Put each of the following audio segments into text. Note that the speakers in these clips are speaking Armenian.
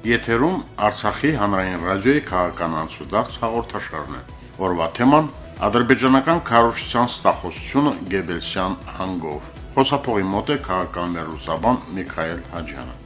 Եթերում Արցախի հանրային ռադիոյի քաղաքական անցուդարձ հաղորդաշարն է։ Օրվա թեման ադրբեջանական քարոշչության ստախոսությունը Գեբելսյան հանգով։ Խոսափողի մոտ է քաղաքական մերուսաբան Միքայել Հաջյանը։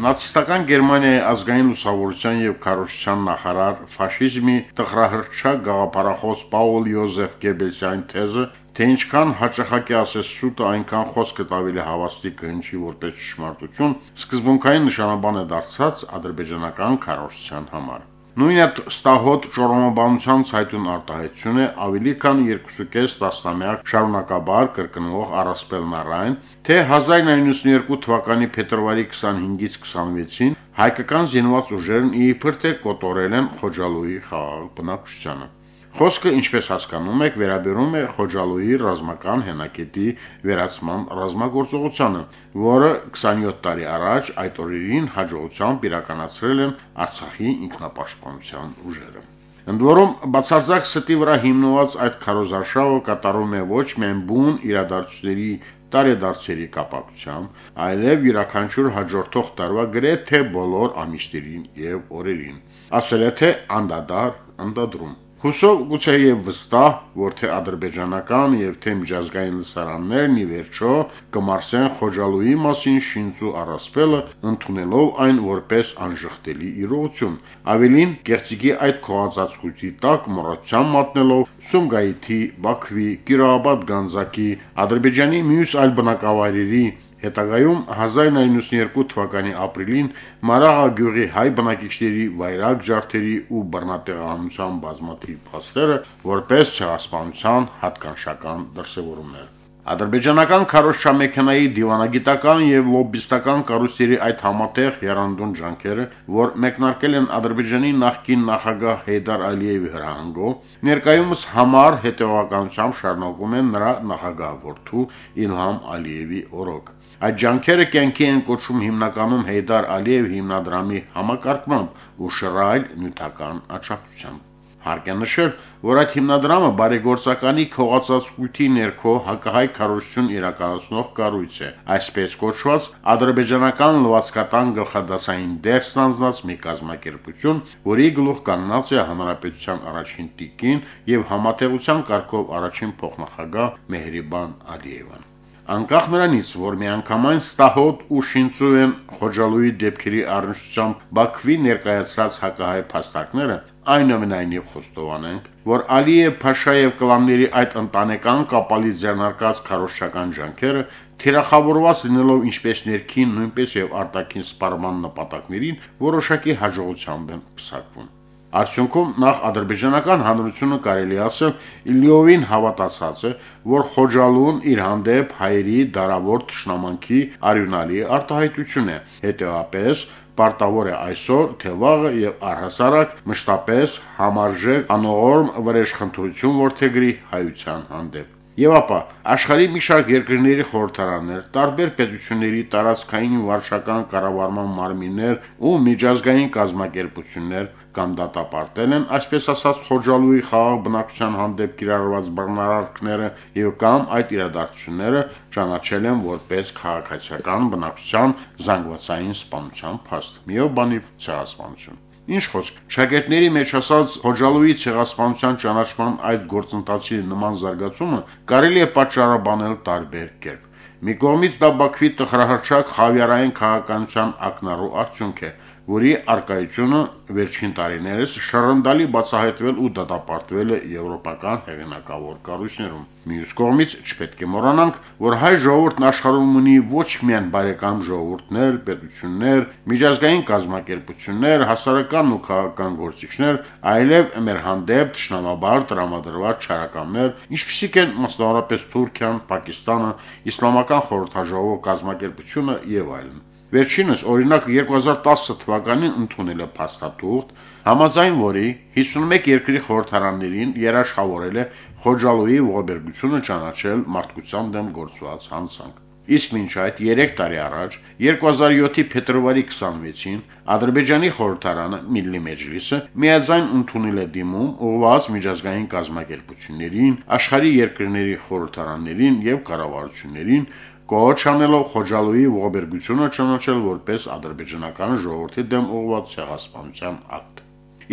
Նացիստական Գերմանիայի ազգային լուսավորության եւ քարոշչության նախարար ֆաշիզմի տխրահրճակ գաղափարախոս Պաուլ Յոզեֆ Գեբելսյան թեզը, թե ինչքան հաճախակի ասես սուտը, այնքան խոսքը ավելի հավաստի կհնչի որպես ճշմարտություն, սկզբունքային նշանաբան է դարձած ադրբեջանական քարոշչության համար։ Նույն այդ ստահոդ ճորոմաբանության ցայտուն արտահայտություն է ավելի քան 2.5 տասնամյակ շարունակաբար կրկնվող առասպելն առայն, թե 1992 թվականի փետրվարի 25-ից 26-ին հայկական զինված ուժերն իբր թե կոտորել են Խոջալույի խաղաղ բնակչությանը։ Խոսքը, ինչպես հասկանում եք, վերաբերում է Խոջալույի ռազմական հենակետի վերացման ռազմագործողությանը, որը 27 տարի առաջ այդ օրերին հաջողությամբ իրականացրել են Արցախի ինքնապաշտպանության ուժերը։ Ընդ որում, բացարձակ ստի վրա հիմնված այդ քարոզարշավը կատարում է ոչ միայն բուն իրադարձությունների տարեդարձերի կապակցությամբ, այլև յուրաքանչյուր հաջորդող տարվա գրեթե բոլոր ամիսներին եւ օրերին։ Ասել է թե անդադար, անդադրում։ Հուսով գուցե եւ վստահ, որ թե ադրբեջանական եւ թե միջազգային լսարաններն ի վերջո կմարսեն Խոջալույի մասին շինծու առասպելը, ընդունելով այն որպես անժխտելի իրողություն։ Ավելին, կեղծիքի այդ քողածածկույթի տակ մոռացության մատնելով Սումգայիթի, Բաքվի, Կիրոաբադ Գանձակի, Ադրբեջանի մյուս այլ բնակավայրերի Հետագայում 1992 թվականի ապրիլին Մարաղա գյուղի հայ բնակիչների վայրագ ջարդերի ու բռնատեղանության բազմաթիվ փաստերը որպես ցեղասպանության հատկանշական դրսևորումներ։ Ադրբեջանական քարոշչամեքենայի դիվանագիտական եւ լոբբիստական կառույցների այդ համատեղ երանդուն ջանքերը, որ մեկնարկել են Ադրբեջանի նախկին նախագահ Հեյդար Ալիևի հրահանգով, ներկայումս համար հետևականությամբ շարունակում են նրա նախագահ որդու Իլհամ Ալիևի օրոք։ Այդ ջանքերը կյանքի են կոչում հիմնականում Հեյդար Ալիև հիմնադրամի համակարգմամբ ու շռայլ նյութական աջակցությամբ։ Հարկ է նշել, որ այդ հիմնադրամը բարեգործականի քողացածկույթի ներքո հակահայ քարոշություն իրականացնող կառույց է, այսպես կոչված ադրբեջանական լվացկատան գլխադասային դեր ստանձնած մի կազմակերպություն, որի գլուխ կանգնած է հանրապետության առաջին տիկին եւ համատեղության կարգով առաջին փոխնախագահ Մեհրիբան Ալիևան։ Անկախ նրանից, որ միանգամայն ստահոդ ու շինծու են Խոջալույի դեպքերի առնչությամբ Բաքվի ներկայացրած հակահայ փաստարկները, այնուամենայնիվ խոստովանենք, որ Ալիև Փաշաև կլանների այդ ընտանեկան կապալի ձեռնարկած քարոշչական ջանքերը թիրախավորված լինելով ինչպես ներքին, նույնպես եւ արտաքին սպառման նպատակներին որոշակի հաջողությամբ են փսակվում։ Արդյունքում նախ ադրբեջանական հանրությունը կարելի ասել լիովին հավատացած է, որ Խոջալուն իր հանդեպ հայերի դարավոր ճշնամանքի արյունալի արտահայտություն է, հետևապես պարտավոր է այսօր թե վաղը եւ առհասարակ մշտապես համարժեք անողորմ վրեժխնդրություն ворթեգրի հայության հանդեպ։ Եվ ապա աշխարհի մի շարք երկրների խորհրդարաններ, տարբեր պետությունների տարածքային վարչական կառավարման մարմիններ ու միջազգային կազմակերպություններ կամ դատապարտել են, այսպես ասած, Խոջալույի խաղաղ բնակչության հանդեպ կիրառված բռնարարքները եւ կամ այդ իրադարձությունները ճանաչել են որպես քաղաքացիական բնակչության զանգվածային սպանության փաստ։ Միով բանիվ ցեղասպանություն։ Ինչ խոսք, շագերտների մեջ ասած Խոջալույի ցեղասպանության ճանաչման այդ գործընթացի նման զարգացումը կարելի է պատճառաբանել տարբեր կերպ։ Մի կողմից դա Բաքվի տխրահարճակ խավիարային քաղաքականության ակնառու արդյունք է, որի արկայությունը վերջին տարիներս շռնդալի բացահայտվել ու դատապարտվել է եվրոպական հեղինակավոր կառույցներում։ Մյուս կողմից չպետք է մոռանանք, որ հայ ժողովուրդն աշխարհում ունի ոչ միայն բարեկամ ժողովուրդներ, պետություններ, միջազգային կազմակերպություններ, հասարակական ու քաղաքական գործիչներ, այլև մեր հանդեպ ճշնամաբար տրամադրված չարակամներ, ինչպիսիք են մասնավորապես Թուրքիան, Պակիստանը, Իսլամական խորհրդաժողովը կազմակերպությունը եւ այլն։ Վերջինս օրինակ 2010 թվականին ընդունել է փաստաթուղթ, համաձայն որի 51 երկրի խորհրդարաններին երաշխավորել է Խոջալույի ողբերգությունը ճանաչել մարդկության դեմ գործված հանցանք։ Իսկ մինչ այդ 3 տարի առաջ 2007-ի փետրվարի 26-ին Ադրբեջանի խորհրդարանը Միլլի Մեջլիսը միաձայն ընդունել է դիմում ուղղված միջազգային կազմակերպություններին, աշխարհի երկրների խորհրդարաններին եւ կառավարություններին կոչ անելով Խոջալույի ողբերգությունը ճանաչել որպես ադրբեջանական ժողովրդի դեմ ուղղված ցեղասպանության ակտ։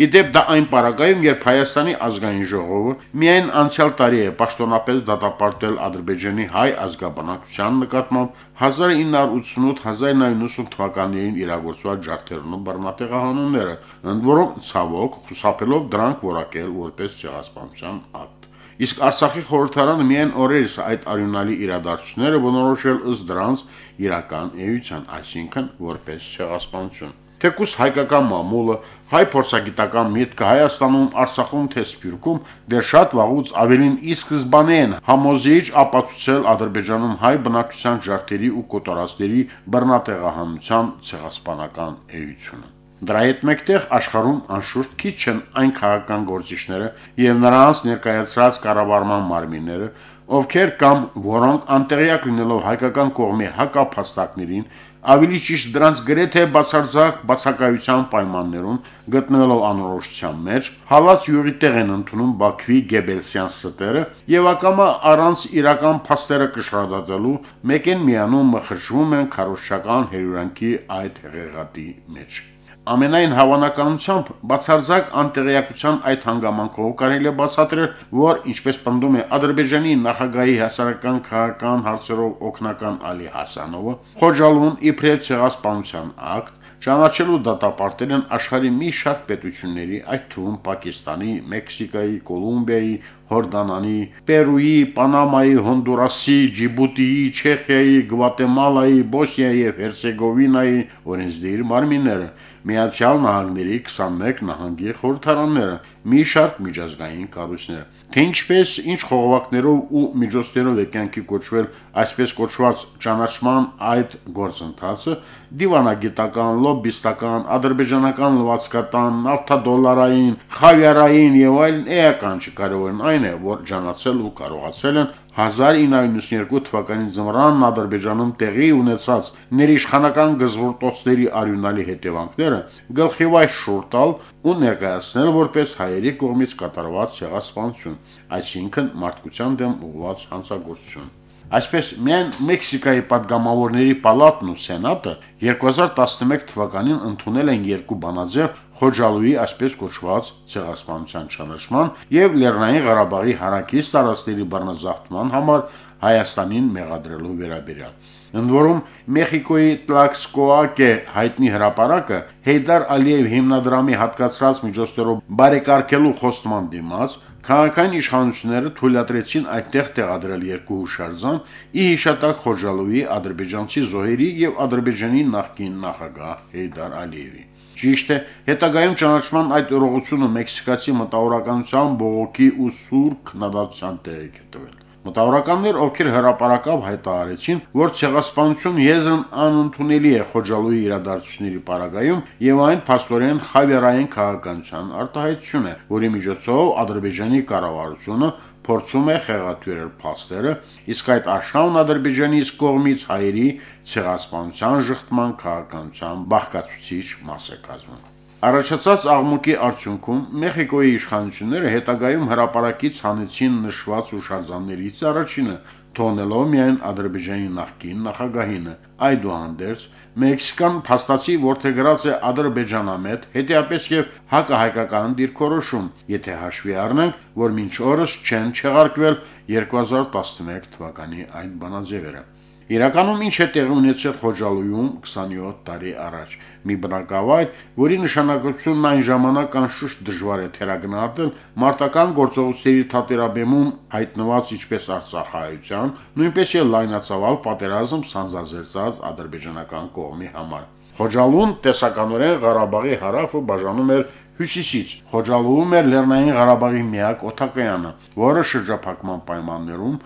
Իդեպ դա այն պարագայում, երբ Հայաստանի ազգային ժողովը միայն անցյալ տարի է պաշտոնապես դատապարտել Ադրբեջանի հայ ազգաբնակության նկատմամբ 1988-1990 թվականներին իրագործված ջարդերն ու բռնատեղահանումները, ընդ որում ցավոք խուսափելով դրանք որակել որպես ցեղասպանության ակտ։ Իսկ Արցախի խորհրդարանը միայն օրերս այդ արյունալի իրադարձությունները բնորոշել ըստ դրանց իրական էության, այսինքն որպես ցեղասպանություն։ Թեկուս հայկական մամուլը, հայ փորձագիտական միտքը Հայաստանում, Արցախում թե Սփյուռքում դեռ շատ վաղուց ավելին ի սկզբանե են համոզիչ ապացուցել Ադրբեջանում հայ բնակչության ջարդերի ու կոտորածների բռնատեղահանության ցեղասպանական էությունը։ Դրա հետ մեկտեղ աշխարհում անշուշտ քիչ չեն այն քաղաքական գործիչները եւ նրանց ներկայացրած կառավարման մարմինները, ովքեր կամ որոնք անտեղյակ լինելով հայկական կողմի հակափաստակներին ավելի ճիշտ դրանց գրեթե բացարձակ բացակայության պայմաններում գտնվելով անորոշության մեջ, հալած յուղի տեղ են ընդունում Բաքվի Գեբելսյան ստերը եւ ակամա առանց իրական փաստերը կշռադատելու մեկ են միանում մխրճվում են քարոշչական հերյուրանքի այդ հեղեղատի մեջ։ Ամենայն հավանականությամբ բացարձակ անտեղյակության այդ հանգամանքով կարելի է բացատրել, որ ինչպես պնդում է Ադրբեջանի նախագահի հասարակական քաղաքական հարցերով օկնական Ալի Հասանովը, Խոջալուն իբրև ցեղասպանության ակտ ճանաչելու դատապարտել են աշխարհի մի շարք պետությունների, այդ թվում Պակիստանի, Մեքսիկայի, Կոլումբիայի, Հորդանանի, Պերուի, Պանամայի, Հոնդուրասի, Ջիբուտիի, Չեխիայի, Գվատեմալայի, Բոսնիայի եւ Հերցեգովինայի օրենսդիր մարմինները, Միացյալ Նահանգների 21 նահանգի խորհրդարանները, մի շարք միջազգային կառույցներ։ Թե ինչպես, ինչ խողովակներով ու միջոցներով է կյանքի կոչվել այսպես կոչված ճանաչման այդ գործընթացը, դիվանագիտական, լոբիստական, ադրբեջանական լվացկատան, նավթադոլարային, խավիարային եւ այլն էական չկարողն այն է, որ ճանաչել ու կարողացել են 1992 թվականի ձմռանն Ադրբեջանում տեղի ունեցած ներիշխանական գզվորտոցների արյունալի հետևանքները գլխիվայր շուռ տալ ու ներկայացնել որպես հայերի կողմից կատարված ցեղասպանություն, այսինքն մարդկության դեմ ուղղված հանցագործություն։ Այսպես, միայն Մեքսիկայի падգամավորների պալատն ու սենատը 2011 թվականին ընդունել են երկու բանաձև Խոջալուի այսպես կոչված ցեղասպանության ճանաչման եւ Լեռնային Ղարաբաղի հարակից տարածքների բռնազավթման համար Հայաստանին մեղադրելու վերաբերյալ։ Ընդ որում Մեխիկոյի Տլաքսկոակե հայտնի հրապարակը Հեյդար Ալիև հիմնադրամի հատկացրած միջոցներով բարեկարգելու խոստման դիմաց քաղաքային իշխանությունները թույլատրեցին այդտեղ տեղադրել երկու հուշարձան՝ ի հիշատակ Խոջալույի ադրբեջանցի զոհերի եւ Ադրբեջանի նախկին նախագահ Հեյդար Ալիևի։ Ճիշտ է, հետագայում ճանաչման այդ ուռողությունը մեքսիկացի մտավորականության բողոքի ու սուր քննադատության տեղ է գտվել։ Մտավորականներ, ովքեր հրաապարակավ հայտարարեցին, որ ցեղասպանություն եզրն անընդունելի է Խոջալույի իրադարձությունների պարագայում եւ այն փաստորեն խավիարային քաղաքականության արտահայտություն է, որի միջոցով Ադրբեջանի կառավարությունը փորձում է խեղաթյուրել փաստերը, իսկ այդ աշխանն Ադրբեջանի կողմից հայերի ցեղասպանության շղթման քաղաքականության բաղկացուցիչ մաս է կազմում։ Առաջացած աղմուկի արդյունքում Մեխիկոյի իշխանությունները հետագայում հրաապարակից հանեցին նշված հուշարձաններից առաջինը, թողնելով միայն Ադրբեջանի նախկին նախագահինը։ Այդուհանդերձ մեքսիկան փաստացի ворթեգրած է ադրբեջանամետ, հետիապես եւ հակահայկական դիրքորոշում, եթե հաշվի առնենք, որ մինչ օրս չեն չեղարկվել 2011 թվականի այդ բանաձևերը։ Իրականում ինչ է տեղի ունեցել Խոջալույում 27 տարի առաջ։ Մի բնակավայր, որի նշանակությունն այն ժամանակ անշուշտ դժվար է թերագնահատել, մարտական գործողությունների թատերաբեմում հայտնված ինչպես Արցախահայության, նույնպես եւ լայնածավալ պատերազմ սանձազերծած ադրբեջանական կողմի համար։ Խոջալուն տեսականորեն Ղարաբաղի հարավը բաժանում էր հյուսիսից Խոջալուում էր Լեռնային Ղարաբաղի միակ օթակայանը, որը շրջափակման պայմաններում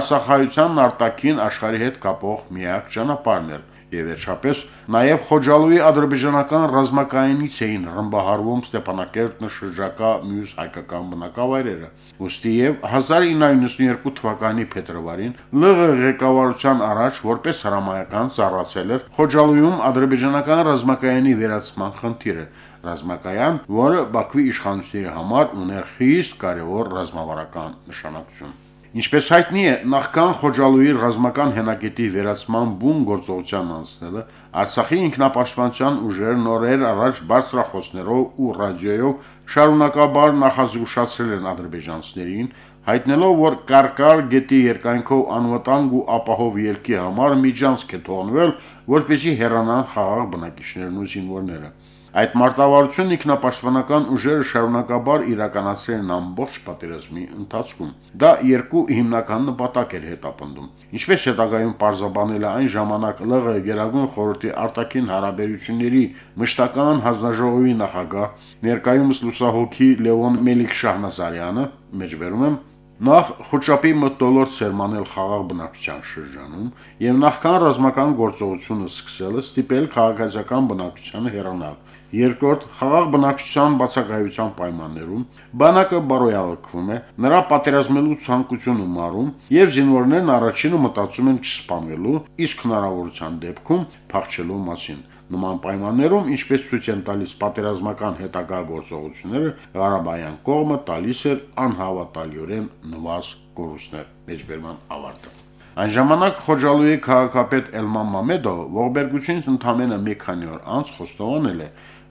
Արցախայցյան արտաքին աշխարհի հետ կապող միակ ճանապարհն էր եւ վերջապես նաեւ Խոջալուի ադրբեջանական ռազմակայանից էին ռմբահարվում Ստեփանակերտն շրջակա մյուս հայկական բնակավայրերը։ Ոստի եւ 1992 թվականի փետրվարին ԼՂ ղեկավարության առաջ որպես հրամայական ծառացել էր Խոջալույում ադրբեջանական ռազմակայանի վերացման խնդիրը, ռազմակայան, որը Բաքվի իշխանությունների համար ուներ խիստ կարևոր ռազմավարական նշանակություն։ Ինչպես հայտնի է, նախքան Խոջալույի ռազմական հենակետի վերացման բուն գործողության անցնելը, Արցախի ինքնապաշտպանության ուժերը նորեր առաջ բարձրախոսներով ու ռադիոյով շարունակաբար նախազգուշացրել են ադրբեջանցիներին, հայտնելով, որ Կարկար գետի երկայնքով անվտանգ ու ապահով ելքի համար միջանցք է թողնվել, որպեսզի հեռանան խաղաղ բնակիչներն ու զինվորները։ Այդ մարտավարությունն ինքնապաշտպանական ուժերը շարունակաբար իրականացրել են ամբողջ պատերազմի ընթացքում։ Դա երկու հիմնական նպատակ էր հետապնդում։ Ինչպես հետագայում պարզաբանել է այն ժամանակ ԼՂ Գերագույն խորհրդի արտաքին հարաբերությունների մշտական հանձնաժողովի նախագահ, ներկայումս լուսահոգի Լևոն Մելիք-Շահնազարյանը, մեջբերում եմ Նախ խոչապի մտոլորտ սերմանել խաղաղ բնակչության շրջանում եւ նախքան ռազմական գործողությունը սկսելը ստիպել քաղաքացիական բնակչությանը հեռանալ Երկրորդ, խաղաղ բնակչության բացակայության պայմաններում բանակը բարոյալքվում է, նրա պատերազմելու ցանկությունը մարում եւ զինվորներն առաջինը մտածում են չսպանվելու, իսկ հնարավորության դեպքում փախչելու մասին։ Նման պայմաններում, ինչպես ցույց են տալիս պատերազմական հետագա գործողությունները, Ղարաբաղյան կողմը տալիս էր անհավատալիորեն նվազ կորուստներ։ Մեջբերման ավարտը։ Այն ժամանակ Խոջալուի քաղաքապետ Էլման Մամեդովը ողբերգությունից ընդամենը մի քանի օր անց խոստովանել է,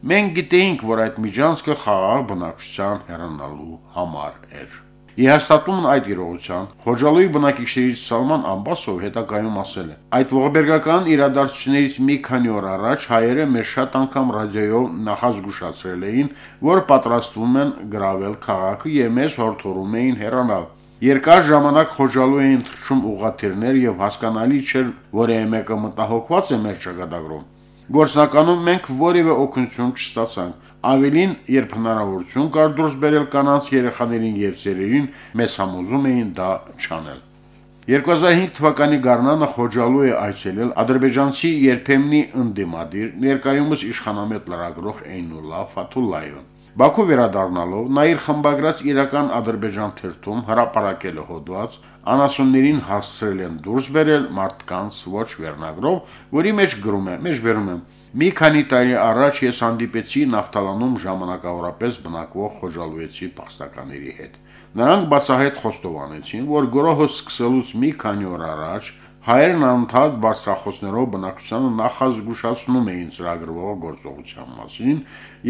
Մենք գիտեինք, որ այդ միջանցքը խաղաղ բնակչության հեռանալու համար էր։ Իհաստատումն այդ իրողության Խոջալույի բնակիչներից Սալման Աբբասով հետագայում ասել է. Այդ ողբերգական իրադարձություններից մի քանի օր առաջ հայերը մեր շատ անգամ ռադիոյով նախազգուշացրել էին, որ պատրաստվում են գravel քաղաքը եւ մեզ հորդորում էին հեռանալ։ Երկար ժամանակ խոջալու էին թռչում ուղաթիռներ եւ հասկանալի չէր, որ մեկը մտահոգված է մեր ճակատագրում։ Գործնականում մենք որևէ օգնություն չստացանք։ Ավելին, երբ հնարավորություն կար դուրս բերել կանանց երեխաներին եւ ծերերին, մեզ համոզում էին դա չանել։ 2005 թվականի գարնանը Խոջալու է այցելել ադրբեջանցի երբեմնի ընդդիմադիր ներկայումս իշխանամետ լրագրող Էյնուլա Ֆաթուլլայևը։ Բաքու վերադառնալով նա իր խմբագրած իրական ադրբեջան թերթում հրապարակել է հոդված անասուններին հասցրել են դուրս բերել մարդկանց ոչ վերնագրով, որի մեջ գրում է. «Մեջբերում եմ Մի քանի տարի առաջ ես հանդիպեցի Նավթալանում ժամանակավորապես բնակվող խոժալուեցի փախստականների հետ։ Նրանք բացահայտ խոստովանեցին, որ գրոհը սկսելուց մի քանի օր առաջ հայերն անընդհատ բարձրախոսներով բնակչությանը նախազգուշացնում էին ծրագրվող գործողության մասին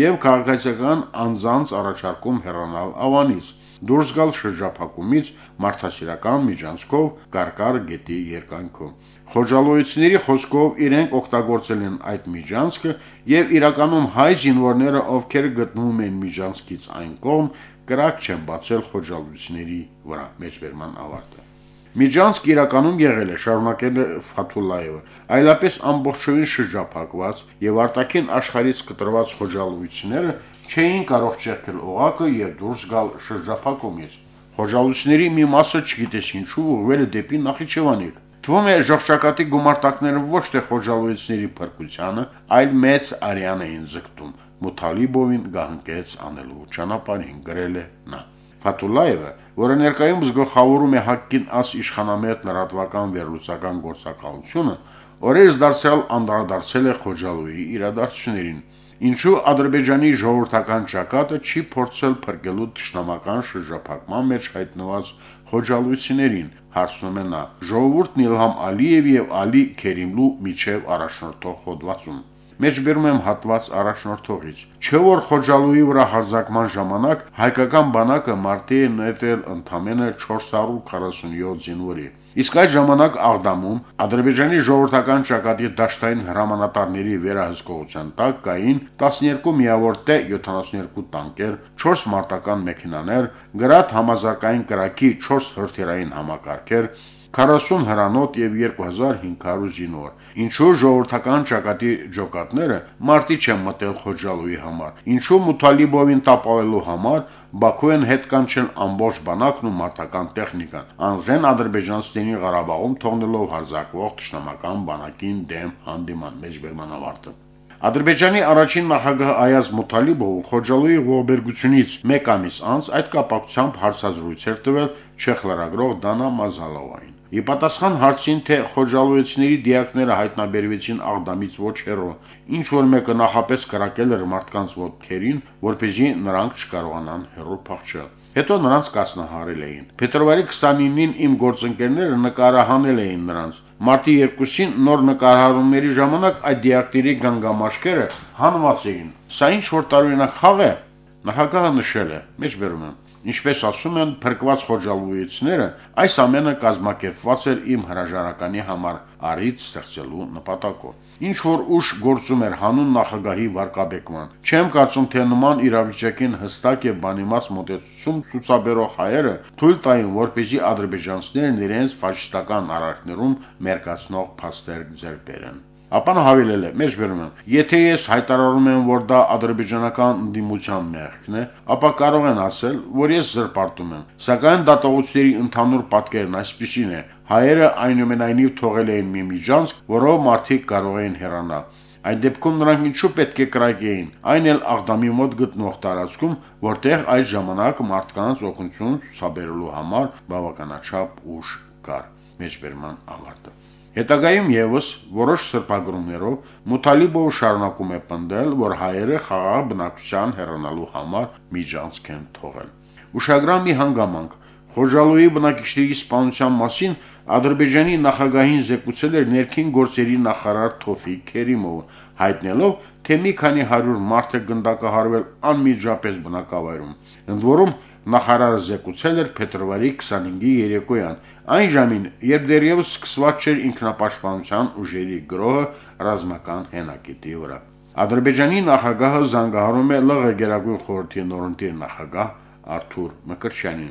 եւ քաղաքացիական անձանց առաջարկում հեռանալ ավանից դուրս գալ շրջափակումից մարդասիրական միջանցքով Կարկար գետի երկայնքով։ Խոջալոյցիների խոսքով իրենք օգտագործել են այդ միջանցքը եւ իրականում հայ զինվորները, ովքեր գտնվում են միջանցքից այն կողմ, կրակ չեն բացել խոջալույցիների վրա։ Մեջբերման ավարտը։ Միջանցք իրականում եղել է շարունակել է Ֆաթուլլայևը, այլապես ամբողջովին շրջափակված եւ արտաքին աշխարից կտրված խոջալույցները չէին կարող ճեղքել օղակը եւ դուրս գալ շրջափակումից։ Խոջալույցների մի մասը չգիտես ինչու ուղղվել է դեպի Նախիջևանիկ։ Թվում է ժողջակատի գումարտակները ոչ թե խոջալույցների փրկությանը, այլ մեծ արյան էին ձգտում։ Մութալիբովին գահնկեց անելու ճանապարհին գրել է նա։ Ֆաթուլլայևը, որը ներկայումս գլխավորում է Հակկին աս իշխանամետ լրատվական վերլուծական գործակալությունը, օրերս դարձյալ անդրադարձել է Խոջալույի իրադարձություններին։ Ինչու Ադրբեջանի ժողովրդական ճակատը չի փորձել փրկելու ճշնամական շրջափակման մեջ հայտնված խոջալույցիներին, հարցնում է նա։ Ժողովուրդն Իլհամ Ալիև եւ Ալի Քերիմլու միջև առաջնորդող հոդվածում մեջբերում եմ հատված առաջնորդողից։ Չէ որ Խոջալուի վրա հարձակման ժամանակ հայկական բանակը մարտի է նետել ընդամենը 447 զինվորի։ Իսկ այդ ժամանակ Աղդամում Ադրբեջանի ժողովրդական ճակատի դաշտային հրամանատարների վերահսկողության տակ կային 12 միավոր T-72 տանկեր, 4 մարտական մեքենաներ, գրադ համազարգային կրակի 4 հրթիռային համակարգեր, 40 հրանոթ եւ 2500 զինվոր։ Ինչու ժողովրդական ճակատի ջոկատները մարտի չեն մտել Խոջալուի համար։ Ինչու Մութալիբովին տապալելու համար Բաքու են հետ կանչել ամբողջ բանակն ու մարտական տեխնիկան։ Անզեն Ադրբեջանցիների Ղարաբաղում թողնելով հարձակվող ճշնամական բանակին դեմ հանդիման մեջբերման ավարտը։ Ադրբեջանի առաջին նախագահ Այազ Մութալիբովը Խոջալուի ողբերգությունից 1 ամիս անց այդ կապակցությամբ հարցազրույց էր տվել չեխ լրագրող Դանա Մազալովային։ Ի պատասխան հարցին, թե խոջալույցների դիակները հայտնաբերվեցին Աղդամից ոչ հեռու, ինչ որ մեկը նախապես կրակել էր մարդկանց ոտքերին, որպեսզի նրանք չկարողանան հեռու փախչել։ Հետո նրանց կացնահարել էին։ Փետրվարի 29-ին իմ գործընկերները նկարահանել էին նրանց։ Մարտի 2-ին նոր նկարահանումների ժամանակ այդ դիակների գանգամաշկերը հանված էին։ Սա ինչ որ տարօրինակ խաղ է։ Նախագահը նշել է. Մեջբերում եմ Ինչպես ասում են փրկված խոջալույցները, այս ամենը կազմակերպված էր իմ հրաժարականի համար առիթ ստեղծելու նպատակով։ Ինչ որ ուշ գործում էր հանուն նախագահի վարկաբեկման։ Չեմ կարծում, թե նման իրավիճակին հստակ եւ բանիմաց մոտեցում ցուցաբերող հայերը թույլ տային, որպեսզի ադրբեջանցիներն իրենց ֆաշիստական արարքներում մերկացնող փաստեր ձեռք բերեն ապա նա հավելել է. «Մեջբերում եթե ես հայտարարում եմ, որ դա ադրբեջանական ընդդիմության մեղքն է, ապա կարող են ասել, որ ես զրպարտում եմ, սակայն դատողությունների ընդհանուր պատկերն այսպեսին է. հայերը այնուամենայնիվ թողել էին մի միջանցք, որով մարդիկ կարող էին հեռանալ։ Այդ դեպքում նրանք ինչու պետք է կրակեին, այն էլ Աղդամի մոտ գտնվող տարածքում, որտեղ այդ ժամանակ մարդկանց օգնություն ցուցաբերելու համար բավականաչափ ուժ կար։ Մեջբերման ավարտը։ Հետագայում եւս որոշ սրբագրումներով Մութալիբովը շարունակում է պնդել, որ հայերը խաղաղ բնակչության հեռանալու համար միջանցք են թողել։ Ուշագրամի հանգամանք Խոջալոյի բնակիչների սպանության մասին Ադրբեջանի նախագահին զեկուցել էր ներքին գործերի նախարար Թոֆիկ Քերիմովը, հայտնելով, թե մի քանի հարյուր մարդ է գնդակահարվել անմիջապես բնակավայրում։ Ընդ որում նախարարը զեկուցել էր փետրվարի 25-ի երեկոյան, այն ժամին, երբ դեռևս սկսված չէր ինքնապաշտպանության ուժերի գրոհը ռազմական հենակետի վրա։ Ադրբեջանի նախագահը զանգահարում է ԼՂ Գերագույն խորհրդի նորընտիր նախագահ Արթուր Մկրտչյանին։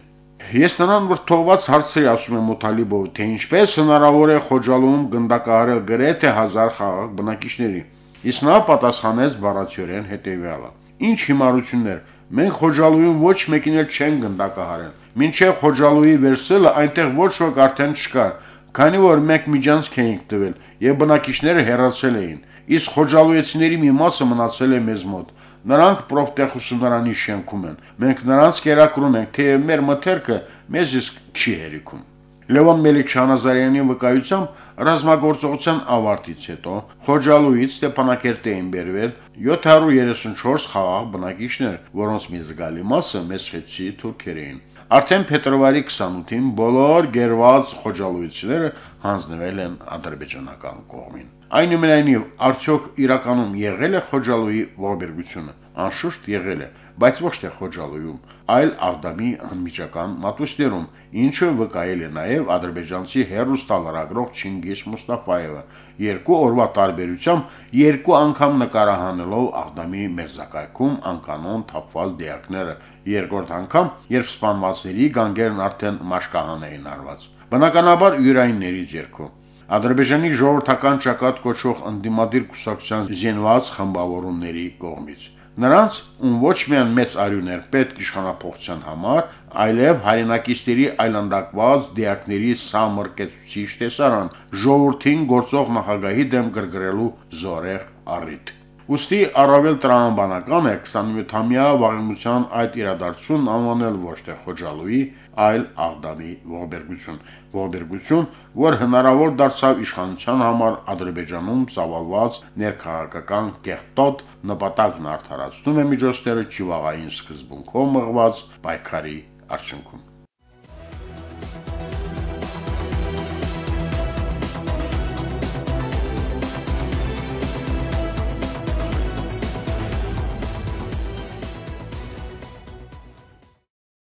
Ես նրան վրթովված հարցրի, ասում է Մութալիբով, թե ինչպես հնարավոր է Խոջալում գնդակահարել գրեթե 1000 խաղաղ բնակիչների։ Իսկ նա պատասխանեց բառացիորեն հետեւյալը. Ինչ հիմարություններ, մենք Խոջալույում ոչ մեկին էլ չեն գնդակահարել։ Մինչև Խոջալուի վերսելը այնտեղ ոչ ոք արդեն չկար, քանի որ մենք միջանցք էինք տվել եւ բնակիչները հեռացել էին իսկ խոջալույեցիների մի մասը մնացել է մեզ մոտ։ Նրանք պրոֆտեխ ուսումնարանի շենքում են։ Մենք նրանց կերակրում ենք, թեև մեր մթերքը մեզ իսկ չի հերիքում։ Լևոն Մելիք-Շանազարյանի վկայությամբ ռազմագործողության ավարտից հետո Խոջալույից Ստեփանակերտ էին բերվել 734 խաղաղ բնակիչներ, որոնց մի զգալի մասը Մեսխեցի թուրքեր էին։ Արդեն փետրվարի 28-ին բոլոր գերված խոջալույցները հանձնվել են ադրբեջանական կողմին։ Այնուամենայնիվ, արդյոք իրականում եղել է Խոջալոյի ողբերգությունը։ Անշուշտ եղել է, բայց ոչ թե Խոջալոյում, այլ Աղդամի անմիջական մատուցներում, ինչը վկայել է նաև ադրբեջանցի հերոստալարագրող Չինգիզ Մուստաֆաևը, երկու օրվա տարբերությամբ երկու անգամ նկարահանելով Աղդամի մերձակայքում անկանոն թափված դիակները, երկրորդ անգամ, երբ սպանվածների գանգերն արդեն մաշկահան էին արված։ Բնականաբար յուրայինների ձեռքով Ադրբեջանի ժողովրդական ճակատ կոչող ընդդիմադիր կուսակցության զինված խմբավորումների կողմից։ Նրանց, ում ոչ միայն մեծ արյուն էր պետք իշխանապողության համար, այլև հայրենակիցների այլանդակված դիակների սամրկեցուցիչ տեսարան, ժողովրդին գործող նախագահի դեմ գրգռելու զորեղ առիթ։ Ոստի առավել տրամաբանական է 27-ամյա վաղեմության այդ իրադարձությունն անվանել ոչ թե Խոջալուի, այլ Աղդամի ողբերգություն։ Ողբերգություն, որ հնարավոր դարձավ իշխանության համար Ադրբեջանում ծավալված ներքաղաքական կեղտոտ նպատակն արդարացնում է միջոցները ճիվաղային սկզբունքով մղված պայքարի արդյունքում։